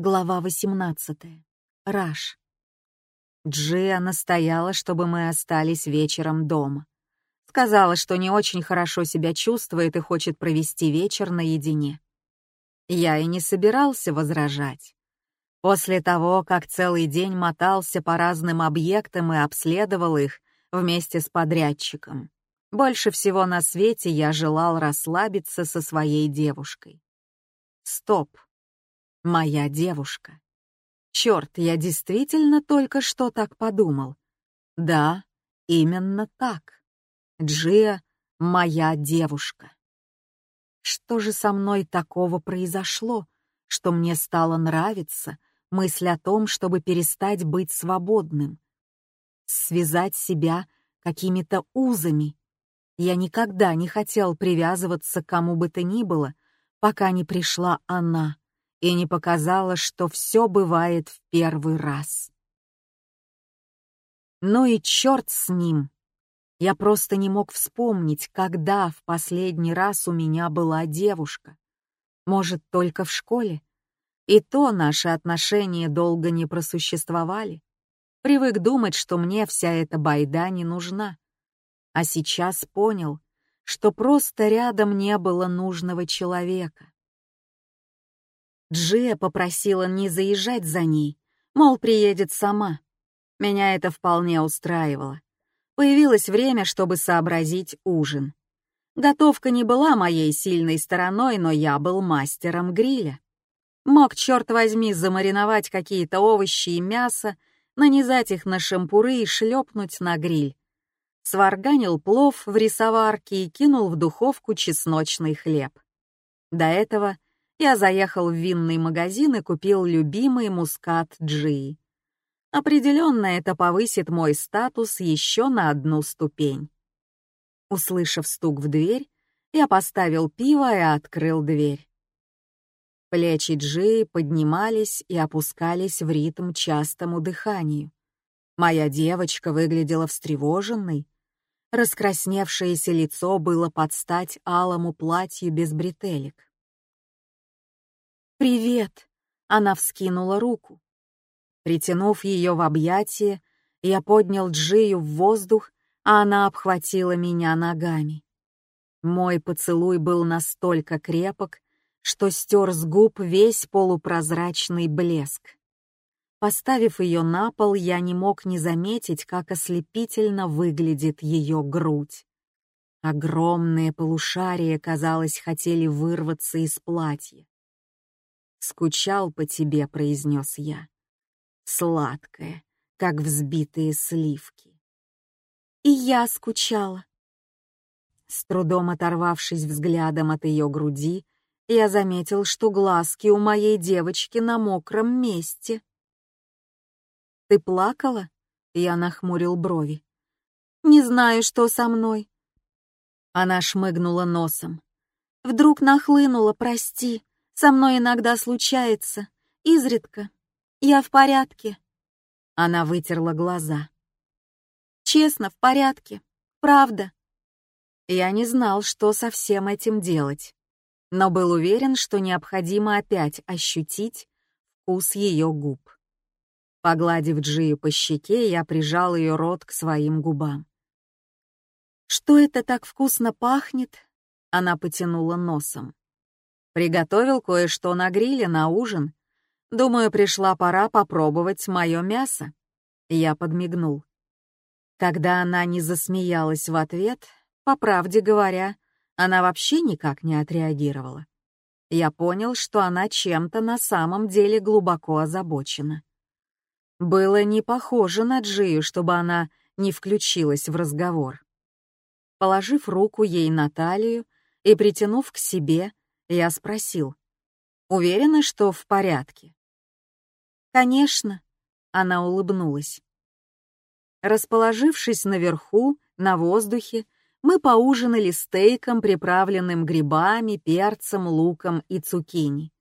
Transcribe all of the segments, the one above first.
Глава 18. Раш. Джия настояла, чтобы мы остались вечером дома. Сказала, что не очень хорошо себя чувствует и хочет провести вечер наедине. Я и не собирался возражать. После того, как целый день мотался по разным объектам и обследовал их вместе с подрядчиком, больше всего на свете я желал расслабиться со своей девушкой. Стоп моя девушка. Черт, я действительно только что так подумал. Да, именно так. Джия — моя девушка. Что же со мной такого произошло, что мне стало нравиться мысль о том, чтобы перестать быть свободным? Связать себя какими-то узами. Я никогда не хотел привязываться к кому бы то ни было, пока не пришла она — и не показала, что все бывает в первый раз. Ну и черт с ним. Я просто не мог вспомнить, когда в последний раз у меня была девушка. Может, только в школе? И то наши отношения долго не просуществовали. Привык думать, что мне вся эта байда не нужна. А сейчас понял, что просто рядом не было нужного человека. Джия попросила не заезжать за ней, мол, приедет сама. Меня это вполне устраивало. Появилось время, чтобы сообразить ужин. Готовка не была моей сильной стороной, но я был мастером гриля. Мог, черт возьми, замариновать какие-то овощи и мясо, нанизать их на шампуры и шлепнуть на гриль. Сварганил плов в рисоварке и кинул в духовку чесночный хлеб. До этого я заехал в винный магазин и купил любимый мускат Джи. Определенно это повысит мой статус еще на одну ступень. Услышав стук в дверь, я поставил пиво и открыл дверь. Плечи Джи поднимались и опускались в ритм частому дыханию. Моя девочка выглядела встревоженной. Раскрасневшееся лицо было под стать алому платью без бретелек. «Привет!» — она вскинула руку. Притянув ее в объятия, я поднял Джию в воздух, а она обхватила меня ногами. Мой поцелуй был настолько крепок, что стер с губ весь полупрозрачный блеск. Поставив ее на пол, я не мог не заметить, как ослепительно выглядит ее грудь. Огромные полушария, казалось, хотели вырваться из платья. «Скучал по тебе», — произнес я. Сладкая, как взбитые сливки. И я скучала. С трудом оторвавшись взглядом от ее груди, я заметил, что глазки у моей девочки на мокром месте. «Ты плакала?» — я нахмурил брови. «Не знаю, что со мной». Она шмыгнула носом. «Вдруг нахлынула, прости. Со мной иногда случается, изредка. Я в порядке. Она вытерла глаза. Честно, в порядке. Правда. Я не знал, что со всем этим делать, но был уверен, что необходимо опять ощутить вкус ее губ. Погладив Джию по щеке, я прижал ее рот к своим губам. «Что это так вкусно пахнет?» Она потянула носом. Приготовил кое-что на гриле на ужин. Думаю, пришла пора попробовать мое мясо. Я подмигнул. Когда она не засмеялась в ответ, по правде говоря, она вообще никак не отреагировала. Я понял, что она чем-то на самом деле глубоко озабочена. Было не похоже на Джию, чтобы она не включилась в разговор. Положив руку ей на талию и притянув к себе, я спросил. «Уверена, что в порядке?» «Конечно», — она улыбнулась. Расположившись наверху, на воздухе, мы поужинали стейком, приправленным грибами, перцем, луком и цукини.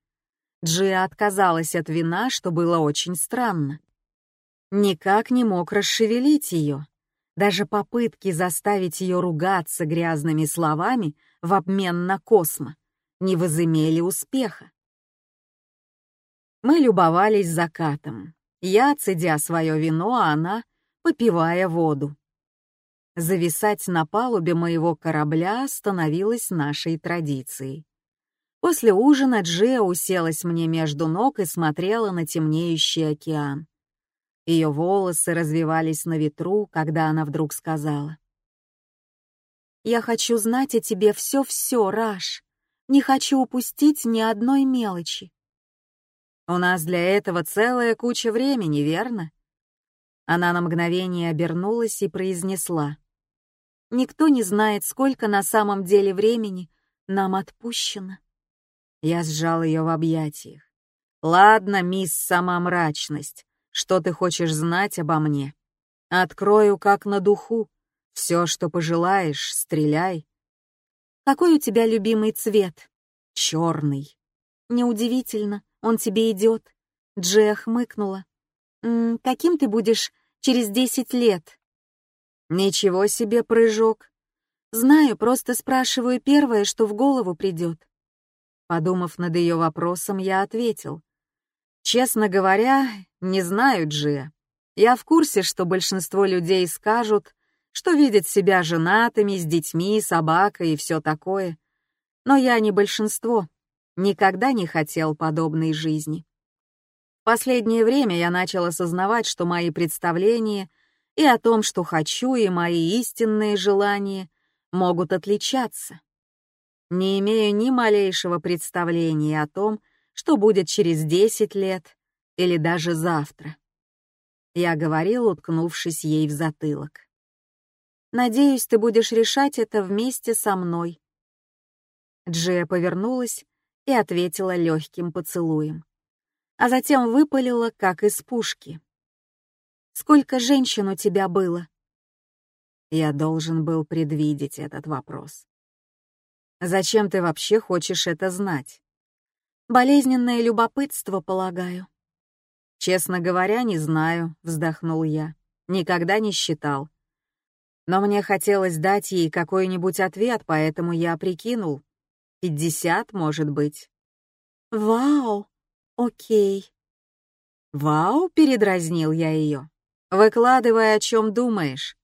Джия отказалась от вина, что было очень странно. Никак не мог расшевелить ее, Даже попытки заставить ее ругаться грязными словами в обмен на космо не возымели успеха. Мы любовались закатом. Я, цедя свое вино, а она, попивая воду. Зависать на палубе моего корабля становилось нашей традицией. После ужина Джия уселась мне между ног и смотрела на темнеющий океан. Ее волосы развивались на ветру, когда она вдруг сказала. «Я хочу знать о тебе все-все, Раш. Не хочу упустить ни одной мелочи». «У нас для этого целая куча времени, верно?» Она на мгновение обернулась и произнесла. Никто не знает, сколько на самом деле времени нам отпущено. Я сжал ее в объятиях. «Ладно, мисс сама мрачность, что ты хочешь знать обо мне? Открою как на духу. Все, что пожелаешь, стреляй». «Какой у тебя любимый цвет?» «Черный». «Неудивительно, он тебе идет». Джея хмыкнула. «М -м, «Каким ты будешь через десять лет?» Ничего себе прыжок. Знаю, просто спрашиваю первое, что в голову придет. Подумав над ее вопросом, я ответил. Честно говоря, не знаю, Джия. Я в курсе, что большинство людей скажут, что видят себя женатыми, с детьми, собакой и все такое. Но я не большинство. Никогда не хотел подобной жизни. Последнее время я начал осознавать, что мои представления и о том, что хочу, и мои истинные желания могут отличаться. Не имею ни малейшего представления о том, что будет через 10 лет или даже завтра. Я говорил, уткнувшись ей в затылок. «Надеюсь, ты будешь решать это вместе со мной». Джия повернулась и ответила легким поцелуем, а затем выпалила, как из пушки. Сколько женщин у тебя было?» Я должен был предвидеть этот вопрос. «Зачем ты вообще хочешь это знать?» «Болезненное любопытство, полагаю». «Честно говоря, не знаю», — вздохнул я. «Никогда не считал. Но мне хотелось дать ей какой-нибудь ответ, поэтому я прикинул. Пятьдесят, может быть». «Вау! Окей». «Вау!» — передразнил я ее. Выкладывай, о чем думаешь.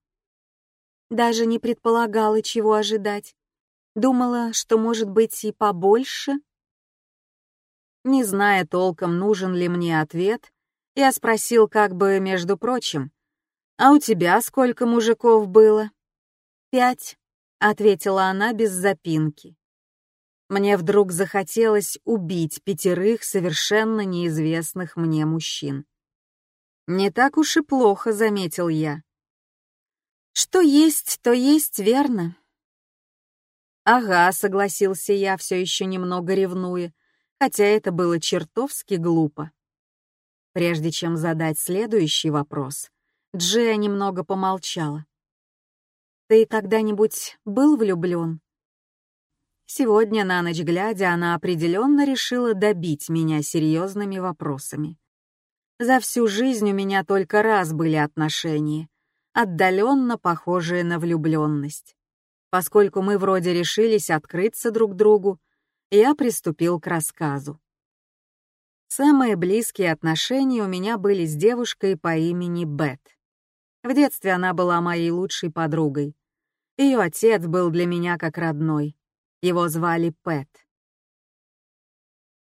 Даже не предполагала, чего ожидать. Думала, что может быть и побольше. Не зная толком, нужен ли мне ответ, я спросил как бы, между прочим, «А у тебя сколько мужиков было?» «Пять», — ответила она без запинки. Мне вдруг захотелось убить пятерых совершенно неизвестных мне мужчин. «Не так уж и плохо», — заметил я. «Что есть, то есть, верно?» «Ага», — согласился я, все еще немного ревнуя, хотя это было чертовски глупо. Прежде чем задать следующий вопрос, Джия немного помолчала. «Ты когда-нибудь был влюблен?» Сегодня, на ночь глядя, она определенно решила добить меня серьезными вопросами. За всю жизнь у меня только раз были отношения, отдаленно похожие на влюбленность. Поскольку мы вроде решились открыться друг другу, я приступил к рассказу. Самые близкие отношения у меня были с девушкой по имени Бет. В детстве она была моей лучшей подругой. Ее отец был для меня как родной. Его звали Пэт.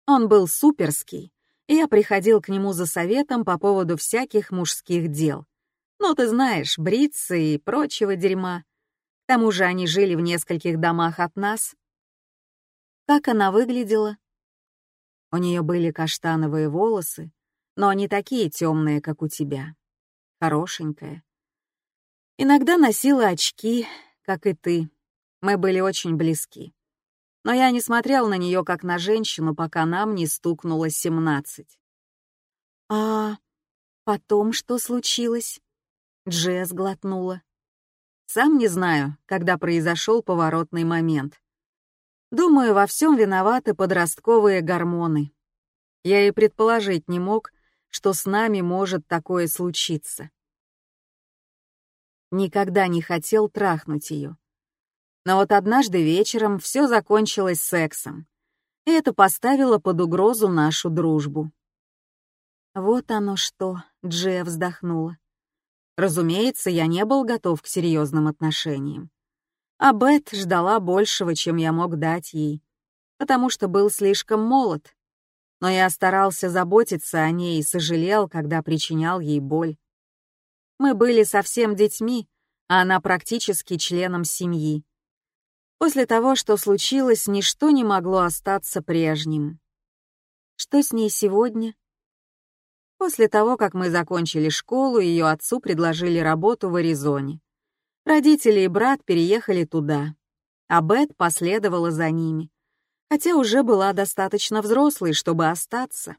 Он был суперский, я приходил к нему за советом по поводу всяких мужских дел. Ну, ты знаешь, бриться и прочего дерьма. К тому же они жили в нескольких домах от нас. Как она выглядела? У нее были каштановые волосы, но не такие темные, как у тебя. Хорошенькая. Иногда носила очки, как и ты. Мы были очень близки но я не смотрел на нее как на женщину, пока нам не стукнуло семнадцать. «А потом что случилось?» Джесс глотнула. «Сам не знаю, когда произошел поворотный момент. Думаю, во всем виноваты подростковые гормоны. Я и предположить не мог, что с нами может такое случиться. никогда не хотел трахнуть ее. Но вот однажды вечером все закончилось сексом, и это поставило под угрозу нашу дружбу. «Вот оно что», — Джия вздохнула. Разумеется, я не был готов к серьезным отношениям. А Бет ждала большего, чем я мог дать ей, потому что был слишком молод. Но я старался заботиться о ней и сожалел, когда причинял ей боль. Мы были совсем детьми, а она практически членом семьи. После того, что случилось, ничто не могло остаться прежним. Что с ней сегодня? После того, как мы закончили школу, ее отцу предложили работу в Аризоне. Родители и брат переехали туда, а Бет последовала за ними, хотя уже была достаточно взрослой, чтобы остаться.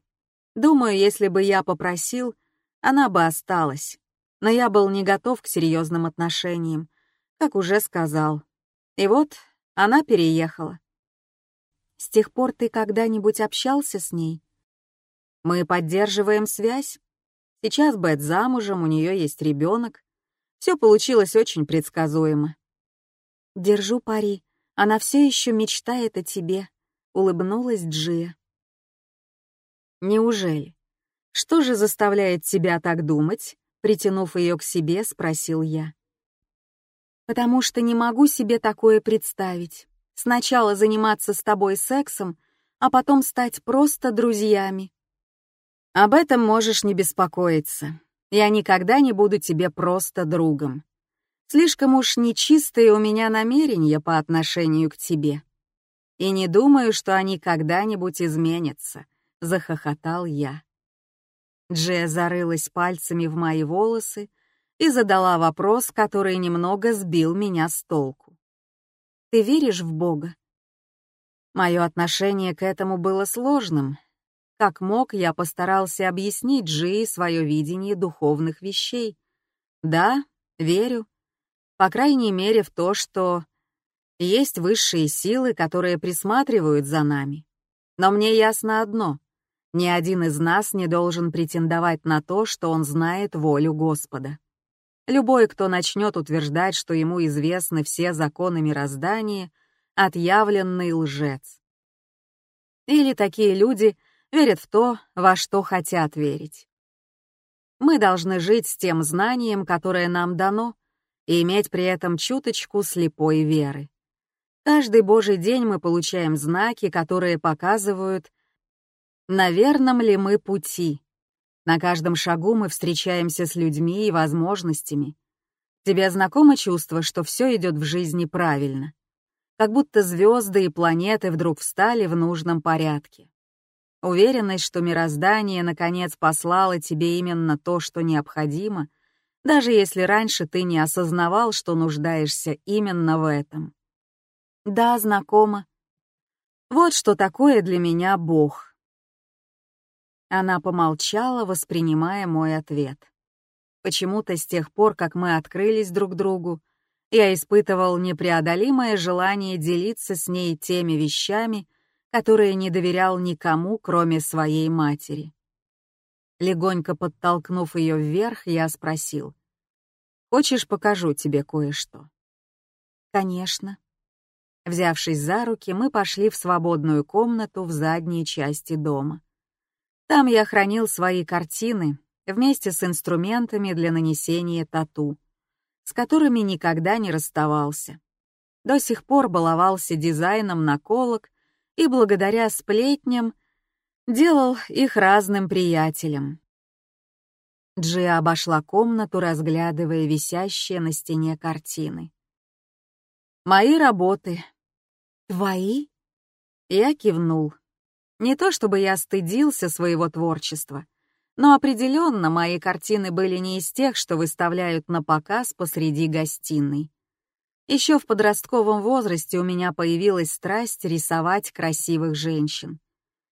Думаю, если бы я попросил, она бы осталась. Но я был не готов к серьезным отношениям, как уже сказал. И вот она переехала. С тех пор ты когда-нибудь общался с ней? Мы поддерживаем связь. Сейчас Бет замужем, у нее есть ребенок. Все получилось очень предсказуемо. Держу пари, она все еще мечтает о тебе, улыбнулась Джия. Неужели? Что же заставляет тебя так думать? Притянув ее к себе, спросил я. Потому что не могу себе такое представить. Сначала заниматься с тобой сексом, а потом стать просто друзьями. Об этом можешь не беспокоиться. Я никогда не буду тебе просто другом. Слишком уж нечистые у меня намерения по отношению к тебе. И не думаю, что они когда-нибудь изменятся, — захохотал я. Джея зарылась пальцами в мои волосы и задала вопрос, который немного сбил меня с толку. «Ты веришь в Бога?» Мое отношение к этому было сложным, как мог, я постарался объяснить Джи свое видение духовных вещей. Да, верю. По крайней мере в то, что есть высшие силы, которые присматривают за нами. Но мне ясно одно. Ни один из нас не должен претендовать на то, что он знает волю Господа. Любой, кто начнет утверждать, что ему известны все законы мироздания, отъявленный лжец. Или такие люди — верят в то, во что хотят верить. Мы должны жить с тем знанием, которое нам дано, и иметь при этом чуточку слепой веры. Каждый божий день мы получаем знаки, которые показывают, на верном ли мы пути. На каждом шагу мы встречаемся с людьми и возможностями. Тебе знакомо чувство, что все идет в жизни правильно? Как будто звезды и планеты вдруг встали в нужном порядке. Уверенность, что мироздание наконец послало тебе именно то, что необходимо, даже если раньше ты не осознавал, что нуждаешься именно в этом. Да, знакомо. Вот что такое для меня Бог. Она помолчала, воспринимая мой ответ. Почему-то с тех пор, как мы открылись друг другу, я испытывал непреодолимое желание делиться с ней теми вещами, которые не доверял никому, кроме своей матери. Легонько подтолкнув ее вверх, я спросил, «Хочешь, покажу тебе кое-что?» «Конечно». Взявшись за руки, мы пошли в свободную комнату в задней части дома. Там я хранил свои картины вместе с инструментами для нанесения тату, с которыми никогда не расставался. До сих пор баловался дизайном наколок и благодаря сплетням делал их разным приятелям. Джия обошла комнату, разглядывая висящие на стене картины. «Мои работы». «Твои?» Я кивнул. Не то чтобы я стыдился своего творчества, но определенно мои картины были не из тех, что выставляют на показ посреди гостиной. Еще в подростковом возрасте у меня появилась страсть рисовать красивых женщин.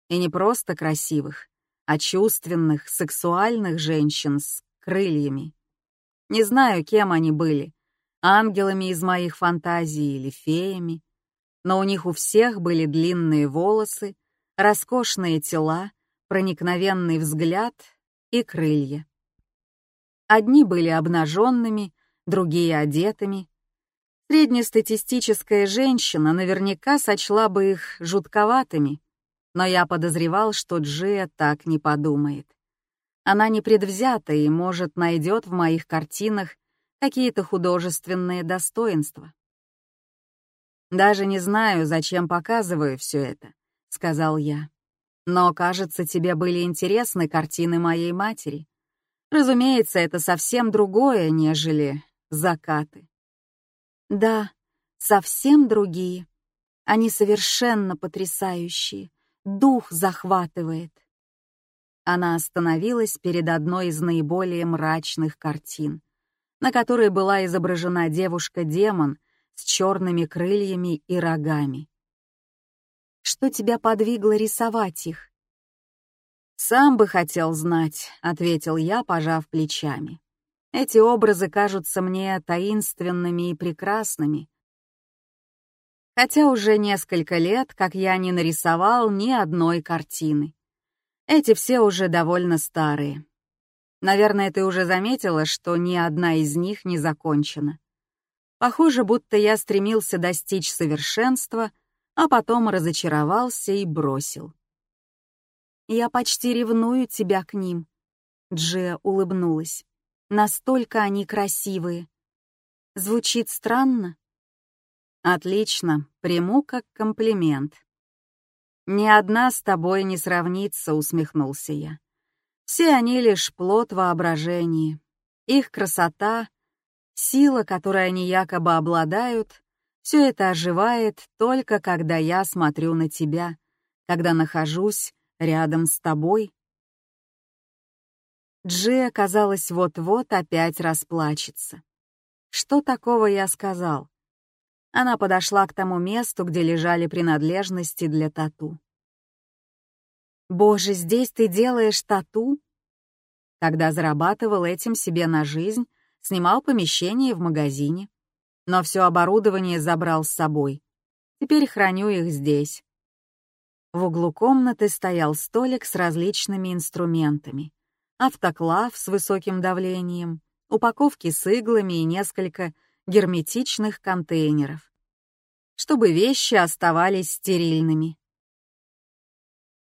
И не просто красивых, а чувственных, сексуальных женщин с крыльями. Не знаю, кем они были, ангелами из моих фантазий или феями, но у них у всех были длинные волосы, роскошные тела, проникновенный взгляд и крылья. Одни были обнаженными, другие одетыми. Среднестатистическая женщина наверняка сочла бы их жутковатыми, но я подозревал, что Джия так не подумает. Она не предвзята и, может, найдет в моих картинах какие-то художественные достоинства. «Даже не знаю, зачем показываю все это», — сказал я. «Но, кажется, тебе были интересны картины моей матери. Разумеется, это совсем другое, нежели закаты». «Да, совсем другие. Они совершенно потрясающие. Дух захватывает». Она остановилась перед одной из наиболее мрачных картин, на которой была изображена девушка-демон с черными крыльями и рогами. «Что тебя подвигло рисовать их?» «Сам бы хотел знать», — ответил я, пожав плечами. «Эти образы кажутся мне таинственными и прекрасными. Хотя уже несколько лет, как я не нарисовал ни одной картины. Эти все уже довольно старые. Наверное, ты уже заметила, что ни одна из них не закончена. Похоже, будто я стремился достичь совершенства, а потом разочаровался и бросил. «Я почти ревную тебя к ним», — Джия улыбнулась. «Настолько они красивые. Звучит странно?» «Отлично, приму как комплимент». «Ни одна с тобой не сравнится», — усмехнулся я. «Все они лишь плод воображения. Их красота Сила, которой они якобы обладают, все это оживает только когда я смотрю на тебя, когда нахожусь рядом с тобой. Джи, казалось, вот-вот опять расплачется. Что такого я сказал? Она подошла к тому месту, где лежали принадлежности для тату. «Боже, здесь ты делаешь тату?» Когда зарабатывал этим себе на жизнь, снимал помещение в магазине, но все оборудование забрал с собой. Теперь храню их здесь. В углу комнаты стоял столик с различными инструментами. Автоклав с высоким давлением, упаковки с иглами и несколько герметичных контейнеров, чтобы вещи оставались стерильными.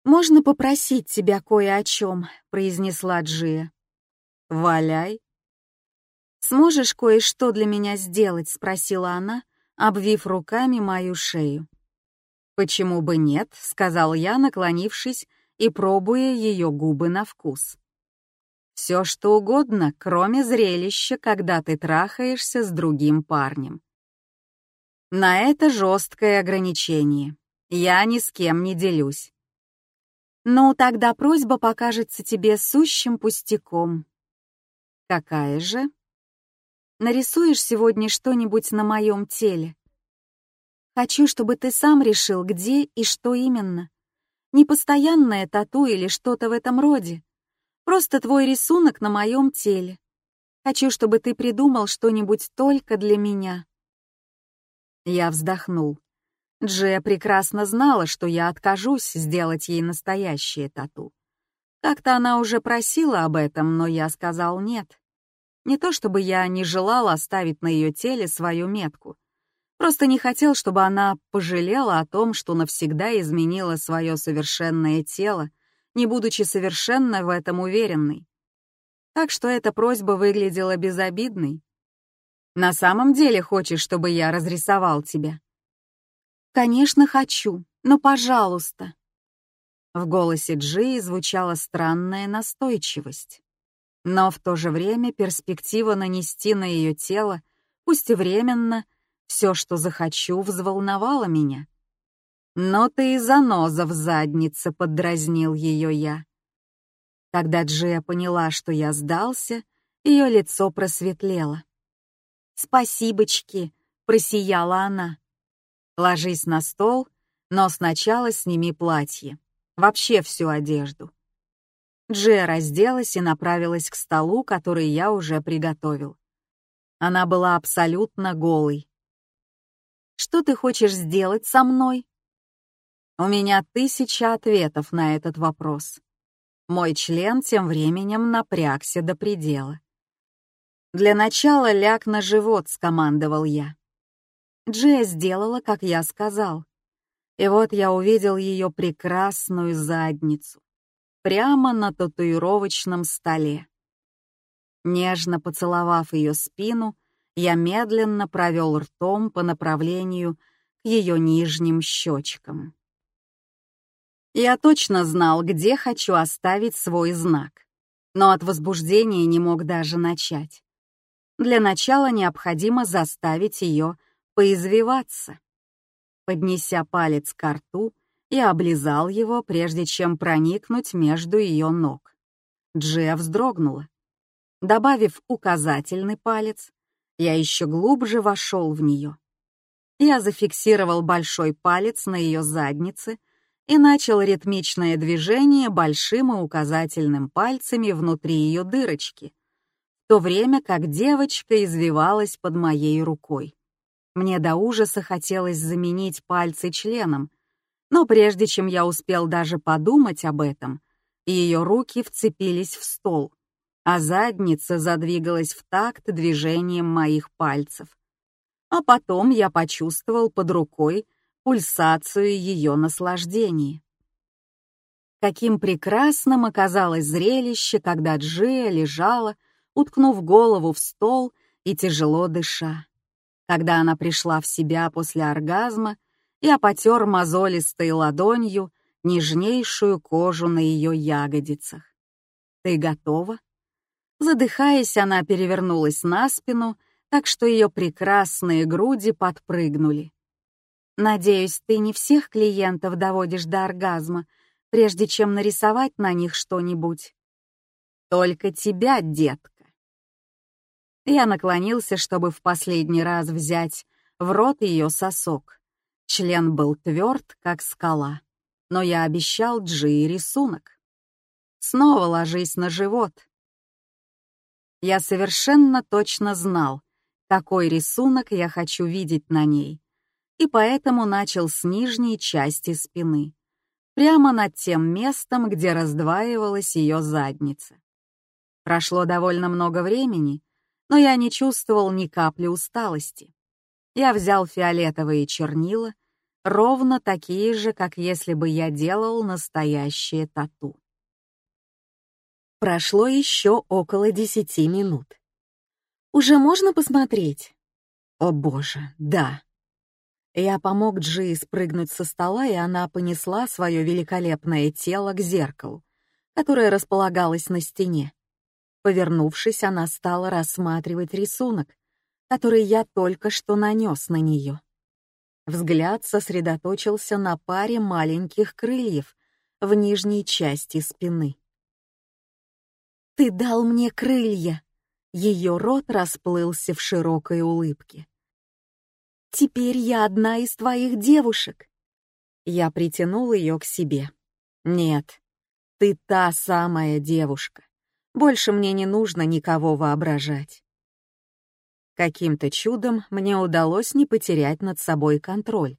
«Можно попросить тебя кое о чем», — произнесла Джия. «Валяй», «Сможешь кое-что для меня сделать?» — спросила она, обвив руками мою шею. «Почему бы нет?» — сказал я, наклонившись и пробуя ее губы на вкус. «Все что угодно, кроме зрелища, когда ты трахаешься с другим парнем». На это жесткое ограничение. Я ни с кем не делюсь. «Ну, тогда просьба покажется тебе сущим пустяком». «Какая же?» Нарисуешь сегодня что-нибудь на моем теле? Хочу, чтобы ты сам решил, где и что именно. Не постоянное тату или что-то в этом роде. Просто твой рисунок на моем теле. Хочу, чтобы ты придумал что-нибудь только для меня. Я вздохнул. Джия прекрасно знала, что я откажусь сделать ей настоящее тату. Как-то она уже просила об этом, но я сказал нет. Не то чтобы я не желал оставить на ее теле свою метку. Просто не хотел, чтобы она пожалела о том, что навсегда изменила свое совершенное тело, не будучи совершенно в этом уверенной. Так что эта просьба выглядела безобидной. «На самом деле хочешь, чтобы я разрисовал тебя?» «Конечно хочу, но пожалуйста». В голосе Джи звучала странная настойчивость. Но в то же время перспектива нанести на ее тело, пусть и временно, все, что захочу, взволновала меня. «Но ты и заноза в заднице», — поддразнил ее я. Когда Джия поняла, что я сдался, ее лицо просветлело. «Спасибочки», — просияла она. «Ложись на стол, но сначала сними платье, вообще всю одежду. Джия разделась и направилась к столу, который я уже приготовил. Она была абсолютно голой. «Что ты хочешь сделать со мной?» У меня тысяча ответов на этот вопрос. Мой член тем временем напрягся до предела. «Для начала ляг на живот», — скомандовал я. Джия сделала, как я сказал. И вот я увидел ее прекрасную задницу прямо на татуировочном столе. Нежно поцеловав ее спину, я медленно провел ртом по направлению к ее нижним щечкам. Я точно знал, где хочу оставить свой знак, но от возбуждения не мог даже начать. Для начала необходимо заставить ее поизвиваться. Поднеся палец к рту, я облизал его, прежде чем проникнуть между ее ног. Джия вздрогнула. Добавив указательный палец, я еще глубже вошел в нее. Я зафиксировал большой палец на ее заднице и начал ритмичное движение большим и указательным пальцами внутри ее дырочки, в то время как девочка извивалась под моей рукой. Мне до ужаса хотелось заменить пальцы членом, но прежде чем я успел даже подумать об этом, ее руки вцепились в стол, а задница задвигалась в такт движением моих пальцев. А потом я почувствовал под рукой пульсацию ее наслаждения. Каким прекрасным оказалось зрелище, когда Джия лежала, уткнув голову в стол и тяжело дыша. Когда она пришла в себя после оргазма, я потер мозолистой ладонью нежнейшую кожу на ее ягодицах. «Ты готова?» Задыхаясь, она перевернулась на спину, так что ее прекрасные груди подпрыгнули. «Надеюсь, ты не всех клиентов доводишь до оргазма, прежде чем нарисовать на них что-нибудь. Только тебя, детка». Я наклонился, чтобы в последний раз взять в рот ее сосок. Член был тверд, как скала, но я обещал Джи рисунок. Снова ложись на живот. Я совершенно точно знал, какой рисунок я хочу видеть на ней, и поэтому начал с нижней части спины, прямо над тем местом, где раздваивалась ее задница. Прошло довольно много времени, но я не чувствовал ни капли усталости. Я взял фиолетовые чернила, ровно такие же, как если бы я делал настоящее тату. Прошло еще около десяти минут. «Уже можно посмотреть?» «О боже, да!» Я помог Джи спрыгнуть со стола, и она понесла свое великолепное тело к зеркалу, которое располагалось на стене. Повернувшись, она стала рассматривать рисунок, который я только что нанес на нее. Взгляд сосредоточился на паре маленьких крыльев в нижней части спины. «Ты дал мне крылья!» Ее рот расплылся в широкой улыбке. «Теперь я одна из твоих девушек!» Я притянул ее к себе. «Нет, ты та самая девушка. Больше мне не нужно никого воображать. Каким-то чудом мне удалось не потерять над собой контроль,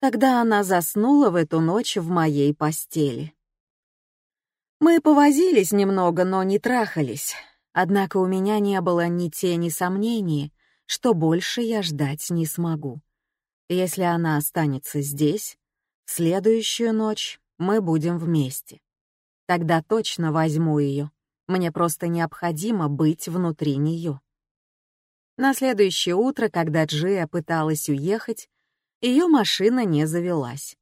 когда она заснула в эту ночь в моей постели. Мы повозились немного, но не трахались, однако у меня не было ни тени сомнений, что больше я ждать не смогу. Если она останется здесь, в следующую ночь мы будем вместе. Тогда точно возьму ее. Мне просто необходимо быть внутри нее. На следующее утро, когда Джия пыталась уехать, ее машина не завелась.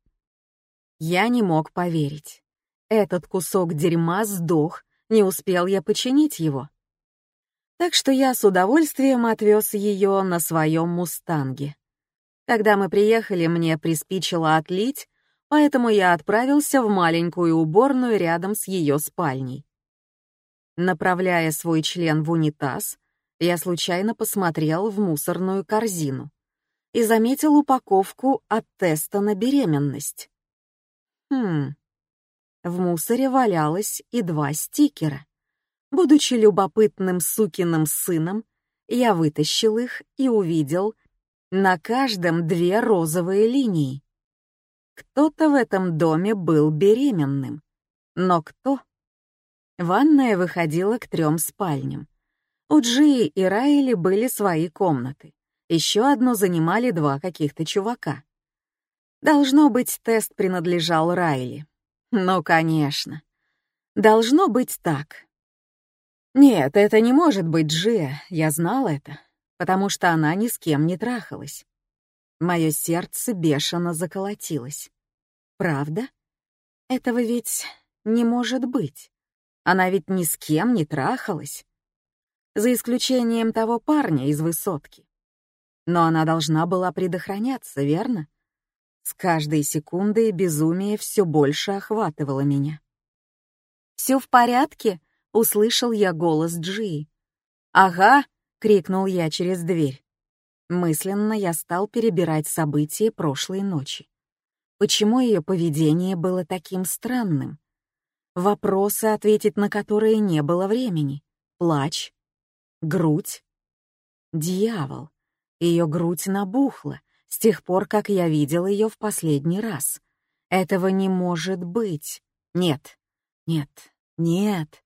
Я не мог поверить. Этот кусок дерьма сдох, не успел я починить его. Так что я с удовольствием отвез ее на своем «Мустанге». Когда мы приехали, мне приспичило отлить, поэтому я отправился в маленькую уборную рядом с ее спальней. Направляя свой член в унитаз, я случайно посмотрел в мусорную корзину и заметил упаковку от теста на беременность. Хм, в мусоре валялось и два стикера. Будучи любопытным сукиным сыном, я вытащил их и увидел на каждом две розовые линии. Кто-то в этом доме был беременным. Но кто? Ванная выходила к трем спальням. У Джии и Райли были свои комнаты. Еще одну занимали два каких-то чувака. Должно быть, тест принадлежал Райли. Ну, конечно. Должно быть так. Нет, это не может быть Джия, я знал это, потому что она ни с кем не трахалась. Мое сердце бешено заколотилось. Правда? Этого ведь не может быть. Она ведь ни с кем не трахалась. За исключением того парня из высотки. Но она должна была предохраняться, верно? С каждой секундой безумие все больше охватывало меня. «Все в порядке?» — услышал я голос Джи. «Ага!» — крикнул я через дверь. Мысленно я стал перебирать события прошлой ночи. Почему ее поведение было таким странным? Вопросы, ответить на которые не было времени. Плач. Грудь. Дьявол. Ее грудь набухла с тех пор, как я видел ее в последний раз. Этого не может быть. Нет, нет, нет.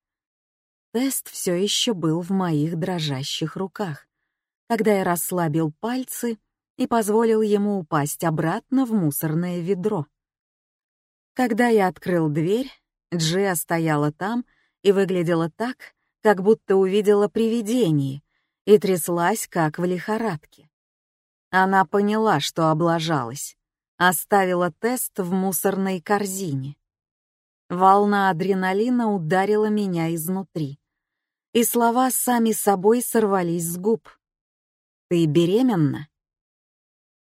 Тест все еще был в моих дрожащих руках, когда я расслабил пальцы и позволил ему упасть обратно в мусорное ведро. Когда я открыл дверь, Джия стояла там и выглядела так, как будто увидела привидение, и тряслась, как в лихорадке. Она поняла, что облажалась, оставила тест в мусорной корзине. Волна адреналина ударила меня изнутри, и слова сами собой сорвались с губ. «Ты беременна?»